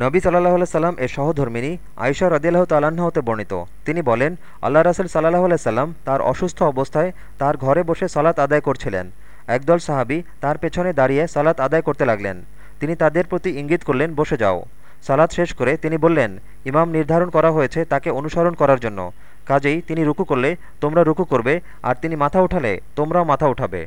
নবী সাল্লাহ সাল্লাম এর সহধর্মিনী আয়সা রদিল্লাহ তাল্লাহ্ন হতে বর্ণিত। তিনি বলেন, আল্লাহ রাসুল সাল্লাহ সাল্লাম তার অসুস্থ অবস্থায় তার ঘরে বসে সালাত আদায় করছিলেন। একদল সাহাবি তার পেছনে দাঁড়িয়ে সালাত আদায় করতে লাগলেন। তিনি তাদের প্রতি ইঙ্গিত করলেন, বসে যাও। সালাত শেষ করে তিনি বললেন, ইমাম নির্ধারণ করা হয়েছে তাকে অনুসরণ করার জন্য। কাজেই তিনি রুকু করলে তোমরা রুকু করবে, আর তিনি মাথা উঠালে তোমরাও মাথা উঠাবে।